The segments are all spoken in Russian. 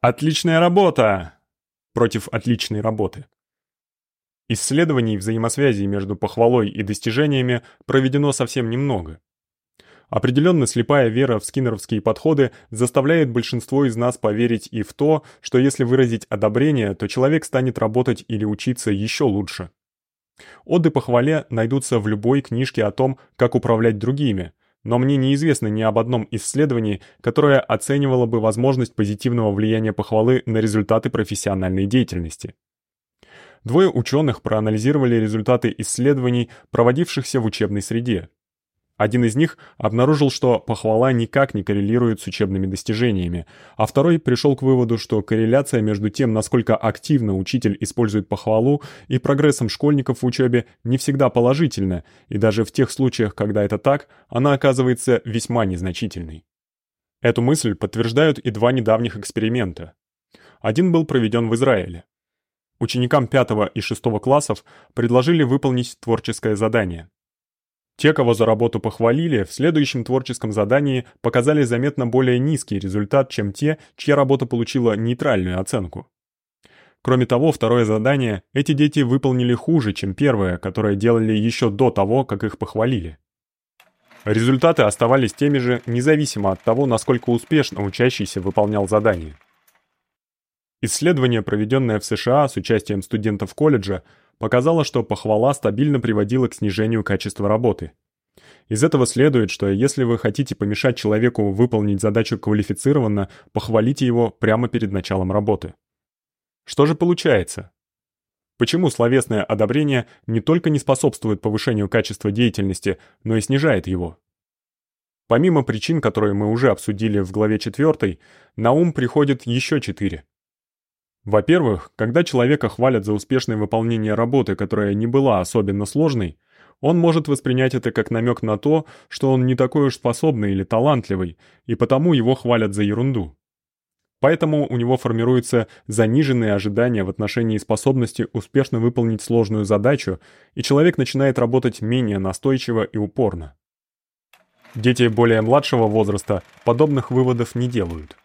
Отличная работа против отличной работы. Исследований взаимосвязи между похвалой и достижениями проведено совсем немного. Определенно слепая вера в скиннеровские подходы заставляет большинство из нас поверить и в то, что если выразить одобрение, то человек станет работать или учиться еще лучше. Оды похвале найдутся в любой книжке о том, как управлять другими, но мне неизвестно ни об одном исследовании, которое оценивало бы возможность позитивного влияния похвалы на результаты профессиональной деятельности. Двое ученых проанализировали результаты исследований, проводившихся в учебной среде. Один из них обнаружил, что похвала никак не коррелирует с учебными достижениями, а второй пришел к выводу, что корреляция между тем, насколько активно учитель использует похвалу, и прогрессом школьников в учебе не всегда положительна, и даже в тех случаях, когда это так, она оказывается весьма незначительной. Эту мысль подтверждают и два недавних эксперимента. Один был проведен в Израиле. Ученикам 5 и 6 классов предложили выполнить творческое задание. Те, кого за работу похвалили, в следующем творческом задании показали заметно более низкий результат, чем те, чья работа получила нейтральную оценку. Кроме того, второе задание эти дети выполнили хуже, чем первое, которое делали еще до того, как их похвалили. Результаты оставались теми же, независимо от того, насколько успешно учащийся выполнял задание. Исследование, проведенное в США с участием студентов колледжа, показало, что похвала стабильно приводила к снижению качества работы. Из этого следует, что если вы хотите помешать человеку выполнить задачу квалифицированно, похвалите его прямо перед началом работы. Что же получается? Почему словесное одобрение не только не способствует повышению качества деятельности, но и снижает его? Помимо причин, которые мы уже обсудили в главе 4, на ум приходит еще четыре. Во-первых, когда человека хвалят за успешное выполнение работы, которая не была особенно сложной, он может воспринять это как намек на то, что он не такой уж способный или талантливый, и потому его хвалят за ерунду. Поэтому у него формируются заниженные ожидания в отношении способности успешно выполнить сложную задачу, и человек начинает работать менее настойчиво и упорно. Дети более младшего возраста подобных выводов не делают.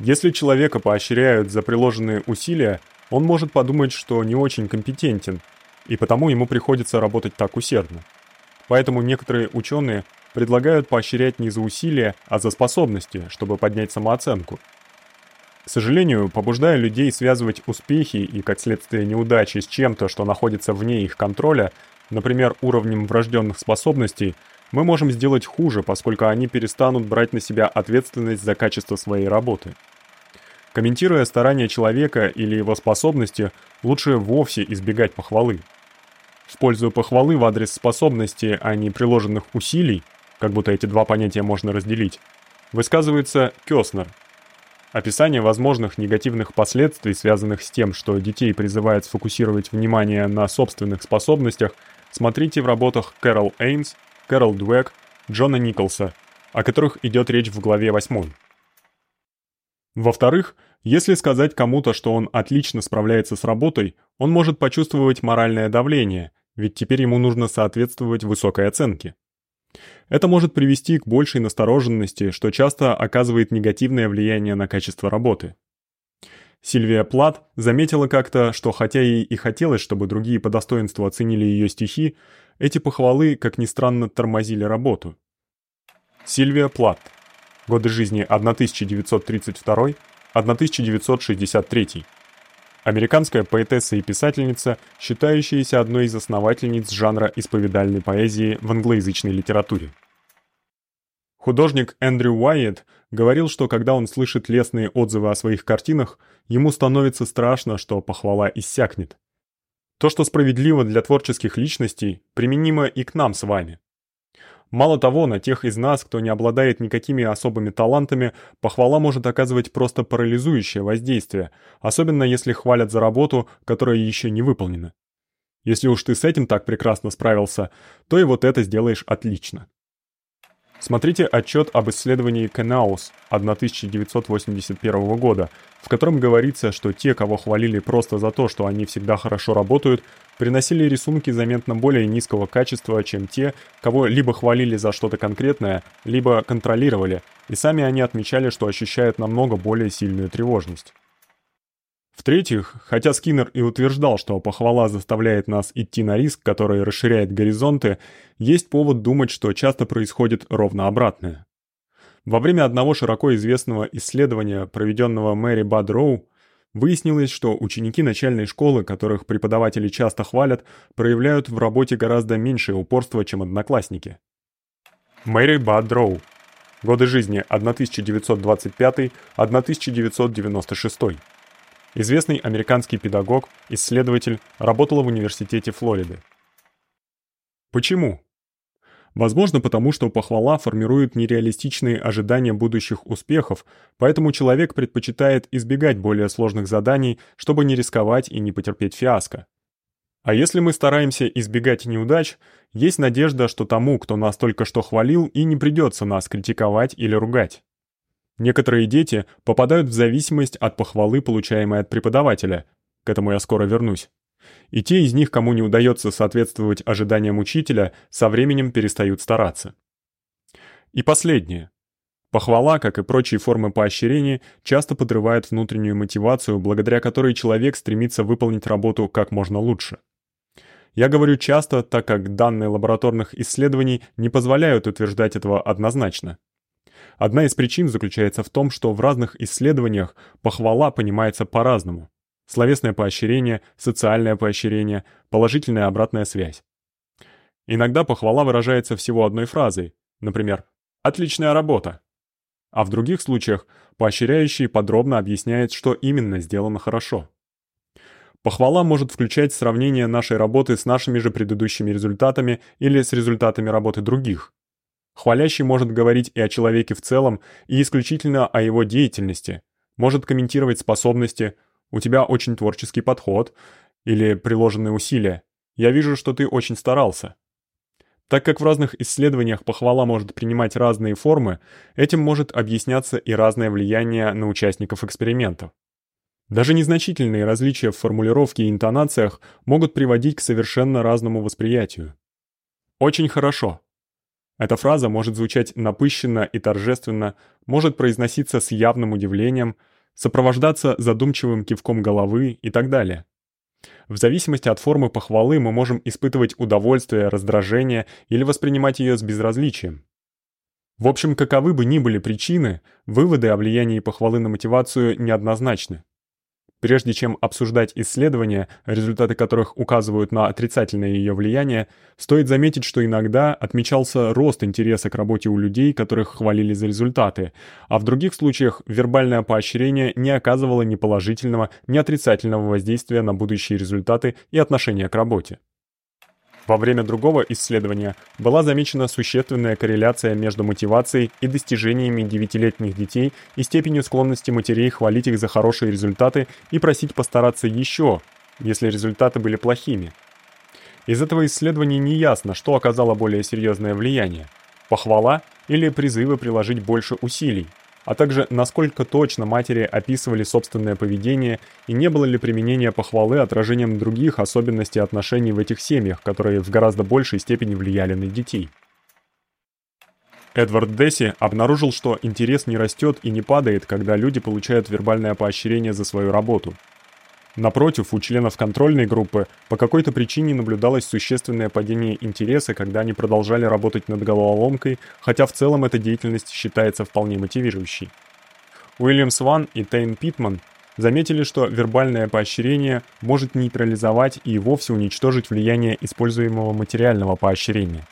Если человека поощряют за приложенные усилия, он может подумать, что не очень компетентен, и потому ему приходится работать так усердно. Поэтому некоторые ученые предлагают поощрять не за усилия, а за способности, чтобы поднять самооценку. К сожалению, побуждая людей связывать успехи и, как следствие, неудачи с чем-то, что находится вне их контроля, например, уровнем врожденных способностей, мы можем сделать хуже, поскольку они перестанут брать на себя ответственность за качество своей работы. Комментируя старания человека или его способности, лучше вовсе избегать похвалы. Используя похвалы в адрес способности, а не приложенных усилий, как будто эти два понятия можно разделить, высказывается Кёснер. Описание возможных негативных последствий, связанных с тем, что детей призывают сфокусировать внимание на собственных способностях, смотрите в работах Кэрол Эйнс, Кэрол Дуэк, Джона Николса, о которых идет речь в главе 8. Во-вторых, если сказать кому-то, что он отлично справляется с работой, он может почувствовать моральное давление, ведь теперь ему нужно соответствовать высокой оценке. Это может привести к большей настороженности, что часто оказывает негативное влияние на качество работы. Сильвия Плат заметила как-то, что хотя ей и хотелось, чтобы другие по достоинству оценили её стихи, эти похвалы, как ни странно, тормозили работу. Сильвия Плат Годы жизни 1932-1963. Американская поэтесса и писательница, считающаяся одной из основательниц жанра исповедальной поэзии в англоязычной литературе. Художник Эндрю Уайетт говорил, что когда он слышит лестные отзывы о своих картинах, ему становится страшно, что похвала иссякнет. То, что справедливо для творческих личностей, применимо и к нам с вами. Мало того, на тех из нас, кто не обладает никакими особыми талантами, похвала может оказывать просто парализующее воздействие, особенно если хвалят за работу, которая еще не выполнена. Если уж ты с этим так прекрасно справился, то и вот это сделаешь отлично. Смотрите отчет об исследовании Кенаус 1981 года, в котором говорится, что те, кого хвалили просто за то, что они всегда хорошо работают, приносили рисунки заметно более низкого качества, чем те, кого либо хвалили за что-то конкретное, либо контролировали, и сами они отмечали, что ощущают намного более сильную тревожность. В-третьих, хотя Скиннер и утверждал, что похвала заставляет нас идти на риск, который расширяет горизонты, есть повод думать, что часто происходит ровно обратное. Во время одного широко известного исследования, проведенного Мэри Бадроу, выяснилось, что ученики начальной школы, которых преподаватели часто хвалят, проявляют в работе гораздо меньшее упорство, чем одноклассники. Мэри Бадроу. Годы жизни 1925-1996. Известный американский педагог, исследователь, работала в университете Флориды. Почему? Возможно, потому что похвала формирует нереалистичные ожидания будущих успехов, поэтому человек предпочитает избегать более сложных заданий, чтобы не рисковать и не потерпеть фиаско. А если мы стараемся избегать неудач, есть надежда, что тому, кто нас только что хвалил, и не придется нас критиковать или ругать. Некоторые дети попадают в зависимость от похвалы, получаемой от преподавателя. К этому я скоро вернусь. И те из них, кому не удается соответствовать ожиданиям учителя, со временем перестают стараться. И последнее. Похвала, как и прочие формы поощрения, часто подрывает внутреннюю мотивацию, благодаря которой человек стремится выполнить работу как можно лучше. Я говорю часто, так как данные лабораторных исследований не позволяют утверждать этого однозначно. Одна из причин заключается в том, что в разных исследованиях похвала понимается по-разному. Словесное поощрение, социальное поощрение, положительная обратная связь. Иногда похвала выражается всего одной фразой, например, «отличная работа». А в других случаях поощряющий подробно объясняет, что именно сделано хорошо. Похвала может включать сравнение нашей работы с нашими же предыдущими результатами или с результатами работы других. Хвалящий может говорить и о человеке в целом, и исключительно о его деятельности. Может комментировать способности, у тебя очень творческий подход или приложенные усилия. Я вижу, что ты очень старался. Так как в разных исследованиях похвала может принимать разные формы, этим может объясняться и разное влияние на участников экспериментов. Даже незначительные различия в формулировке и интонациях могут приводить к совершенно разному восприятию. Очень хорошо. Эта фраза может звучать напыщенно и торжественно, может произноситься с явным удивлением, сопровождаться задумчивым кивком головы и так далее. В зависимости от формы похвалы мы можем испытывать удовольствие, раздражение или воспринимать её с безразличием. В общем, каковы бы ни были причины, выводы о влиянии похвалы на мотивацию неоднозначны. Прежде чем обсуждать исследования, результаты которых указывают на отрицательное её влияние, стоит заметить, что иногда отмечался рост интереса к работе у людей, которых хвалили за результаты, а в других случаях вербальное поощрение не оказывало ни положительного, ни отрицательного воздействия на будущие результаты и отношение к работе. Во время другого исследования была замечена существенная корреляция между мотивацией и достижениями девятилетних детей и степенью склонности матерей хвалить их за хорошие результаты и просить постараться ещё, если результаты были плохими. Из этого исследования не ясно, что оказало более серьёзное влияние: похвала или призывы приложить больше усилий а также насколько точно матери описывали собственное поведение и не было ли применения похвалы отражением других особенностей отношений в этих семьях, которые в гораздо большей степени влияли на детей. Эдвард Десси обнаружил, что интерес не растёт и не падает, когда люди получают вербальное поощрение за свою работу – Напротив, у членов контрольной группы по какой-то причине наблюдалось существенное падение интереса, когда они продолжали работать над головоломкой, хотя в целом эта деятельность считается вполне мотивирующей. Уильям Сван и Тейн Питман заметили, что вербальное поощрение может нейтрализовать и вовсе уничтожить влияние используемого материального поощрения.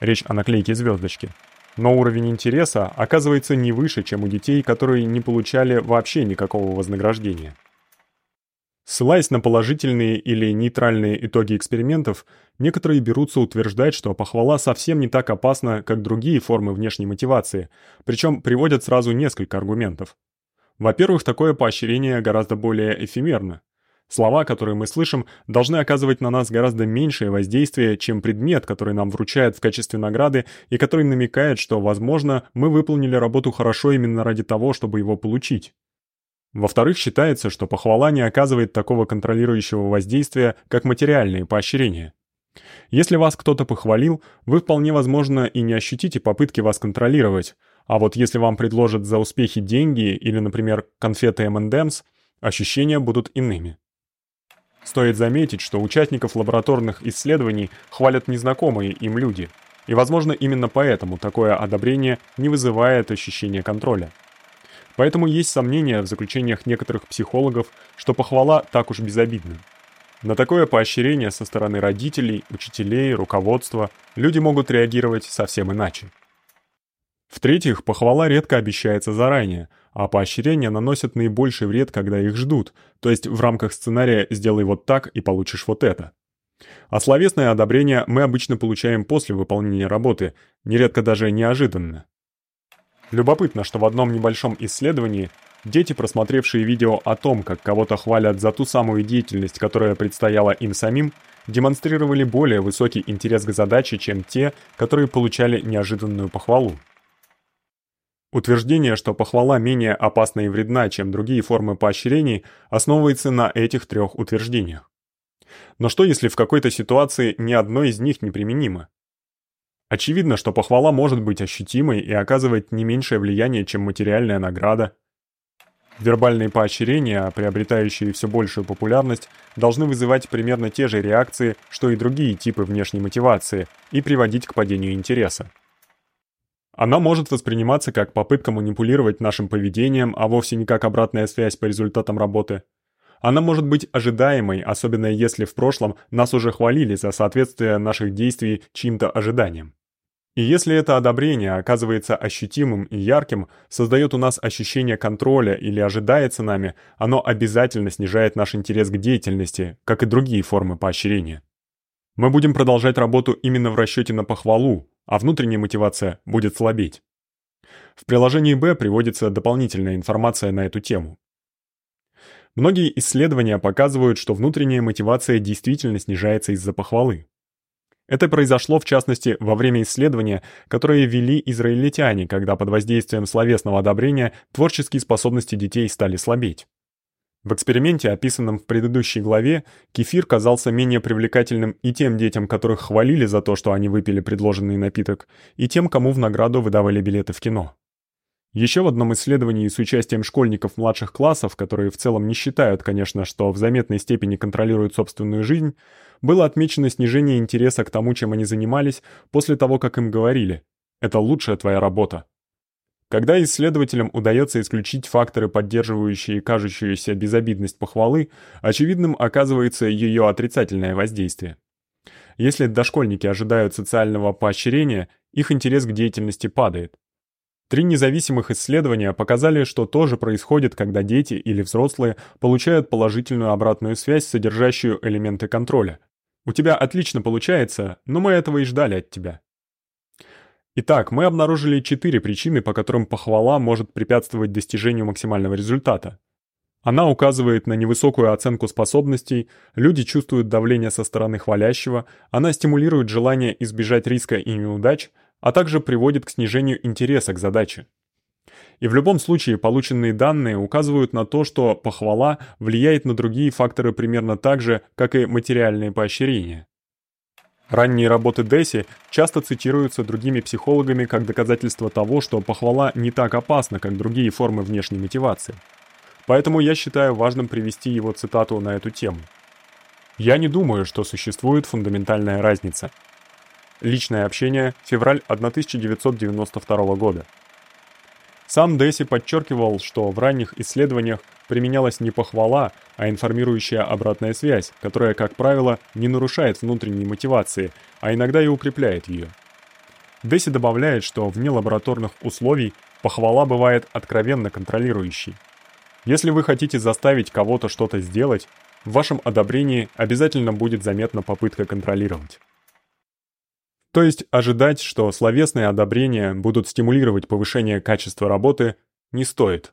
Речь о наклейке звездочки. Но уровень интереса оказывается не выше, чем у детей, которые не получали вообще никакого вознаграждения. Ссылаясь на положительные или нейтральные итоги экспериментов, некоторые берутся утверждать, что похвала совсем не так опасна, как другие формы внешней мотивации, причем приводят сразу несколько аргументов. Во-первых, такое поощрение гораздо более эфемерно. Слова, которые мы слышим, должны оказывать на нас гораздо меньшее воздействие, чем предмет, который нам вручают в качестве награды и который намекает, что, возможно, мы выполнили работу хорошо именно ради того, чтобы его получить. Во-вторых, считается, что похвала не оказывает такого контролирующего воздействия, как материальные поощрения. Если вас кто-то похвалил, вы вполне возможно и не ощутите попытки вас контролировать. А вот если вам предложат за успехи деньги или, например, конфеты M&M's, ощущения будут иными. Стоит заметить, что участников лабораторных исследований хвалят незнакомые им люди. И, возможно, именно поэтому такое одобрение не вызывает ощущения контроля. Поэтому есть сомнения в заключениях некоторых психологов, что похвала так уж безобидна. На такое поощрение со стороны родителей, учителей, руководства люди могут реагировать совсем иначе. В-третьих, похвала редко обещается заранее, а поощрения наносят наибольший вред, когда их ждут, то есть в рамках сценария «сделай вот так и получишь вот это». А словесное одобрение мы обычно получаем после выполнения работы, нередко даже неожиданно. Любопытно, что в одном небольшом исследовании дети, просмотревшие видео о том, как кого-то хвалят за ту самую деятельность, которая предстояла им самим, демонстрировали более высокий интерес к задаче, чем те, которые получали неожиданную похвалу. Утверждение, что похвала менее опасна и вредна, чем другие формы поощрений, основывается на этих трех утверждениях. Но что если в какой-то ситуации ни одно из них не применимо? Очевидно, что похвала может быть ощутимой и оказывать не меньшее влияние, чем материальная награда. Вербальные поощрения, приобретающие все большую популярность, должны вызывать примерно те же реакции, что и другие типы внешней мотивации, и приводить к падению интереса. Она может восприниматься как попытка манипулировать нашим поведением, а вовсе не как обратная связь по результатам работы. Она может быть ожидаемой, особенно если в прошлом нас уже хвалили за соответствие наших действий чьим-то ожиданиям. И если это одобрение оказывается ощутимым и ярким, создаёт у нас ощущение контроля или ожидается нами, оно обязательно снижает наш интерес к деятельности, как и другие формы поощрения. Мы будем продолжать работу именно в расчёте на похвалу, а внутренняя мотивация будет слабеть. В приложении Б приводится дополнительная информация на эту тему. Многие исследования показывают, что внутренняя мотивация действительно снижается из-за похвалы. Это произошло в частности во время исследования, которое вели израильтяне, когда под воздействием словесного одобрения творческие способности детей стали слабеть. В эксперименте, описанном в предыдущей главе, кефир казался менее привлекательным и тем детям, которых хвалили за то, что они выпили предложенный напиток, и тем, кому в награду выдавали билеты в кино. Еще в одном исследовании с участием школьников младших классов, которые в целом не считают, конечно, что в заметной степени контролируют собственную жизнь, было отмечено снижение интереса к тому, чем они занимались, после того, как им говорили «это лучшая твоя работа». Когда исследователям удается исключить факторы, поддерживающие кажущуюся безобидность похвалы, очевидным оказывается ее отрицательное воздействие. Если дошкольники ожидают социального поощрения, их интерес к деятельности падает. Три независимых исследования показали, что тоже происходит, когда дети или взрослые получают положительную обратную связь, содержащую элементы контроля. У тебя отлично получается, но мы этого и ждали от тебя. Итак, мы обнаружили четыре причины, по которым похвала может препятствовать достижению максимального результата. Она указывает на невысокую оценку способностей, люди чувствуют давление со стороны хвалящего, она стимулирует желание избежать риска и неудач, а также приводит к снижению интереса к задаче. И в любом случае полученные данные указывают на то, что похвала влияет на другие факторы примерно так же, как и материальные поощрения. Ранние работы Деси часто цитируются другими психологами как доказательство того, что похвала не так опасна, как другие формы внешней мотивации. Поэтому я считаю важным привести его цитату на эту тему. Я не думаю, что существует фундаментальная разница. Личное общение, февраль 1992 года. Сам Деси подчеркивал, что в ранних исследованиях применялась не похвала, а информирующая обратная связь, которая, как правило, не нарушает внутренней мотивации, а иногда и укрепляет её. Деси добавляет, что вне лабораторных условий похвала бывает откровенно контролирующей. Если вы хотите заставить кого-то что-то сделать, в вашем одобрении обязательно будет заметна попытка контролировать. То есть ожидать, что словесные одобрения будут стимулировать повышение качества работы, не стоит.